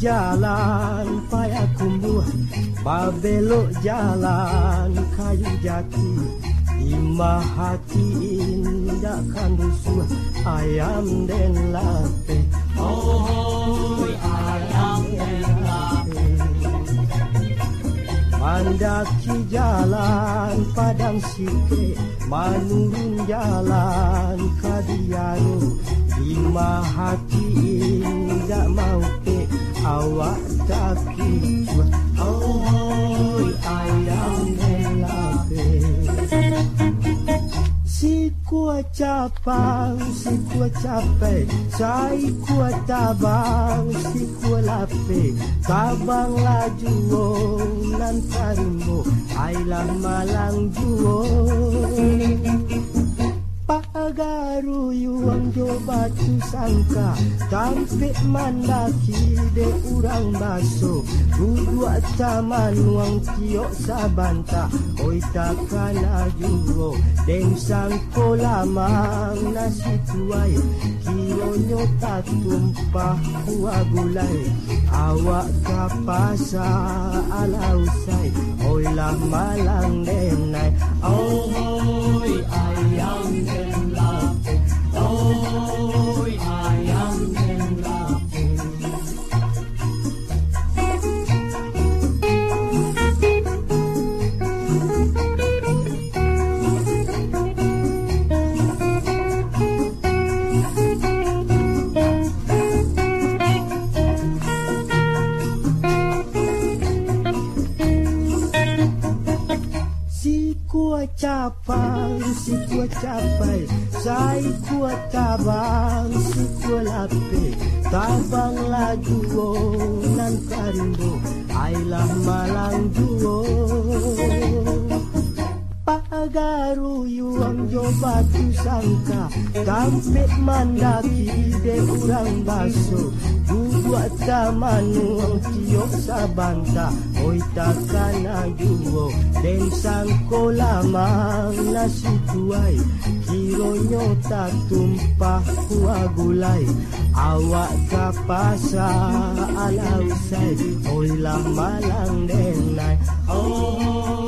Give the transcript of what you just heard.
jalan payah kumbuh Babelok jalan kayu jati. Imah hati indah kan rusuh Ayam dan lape. Oh, ayam dan lape. Mandaki jalan padang sike. Manurun jalan kadianu. Imah hati indah mau pe awak taki Si kuat capang, si kuat capek Sai kuat tabang, si kuat lape. Tabang laju nan tarimbo Ailah malang juo Pagaru yuang jo batu sangka Tampik mandaki de urang baso Duduk taman wang kiok sabanta Oi takkan ajuo Den sangko lamang nasi tuai Kironyo tak tumpah kuah gulai. Awak kapasa ala usai Oi lah malang denai Si kuat capang, si kuat capai. Sai kuat tabang, si kuat lape Tabang laju nan karindo Ailah malang juo. Pagaru yuang jo batu sangka. Tampik mandaki de urang baso Duduk taman uang tiok sabanta Oi takkan ajuo Den sangko lamang nasi tuai Kironyo tak tumpah kuah gulai Awak kapasa ala usai Oi lah malang denai Oh, ayam dan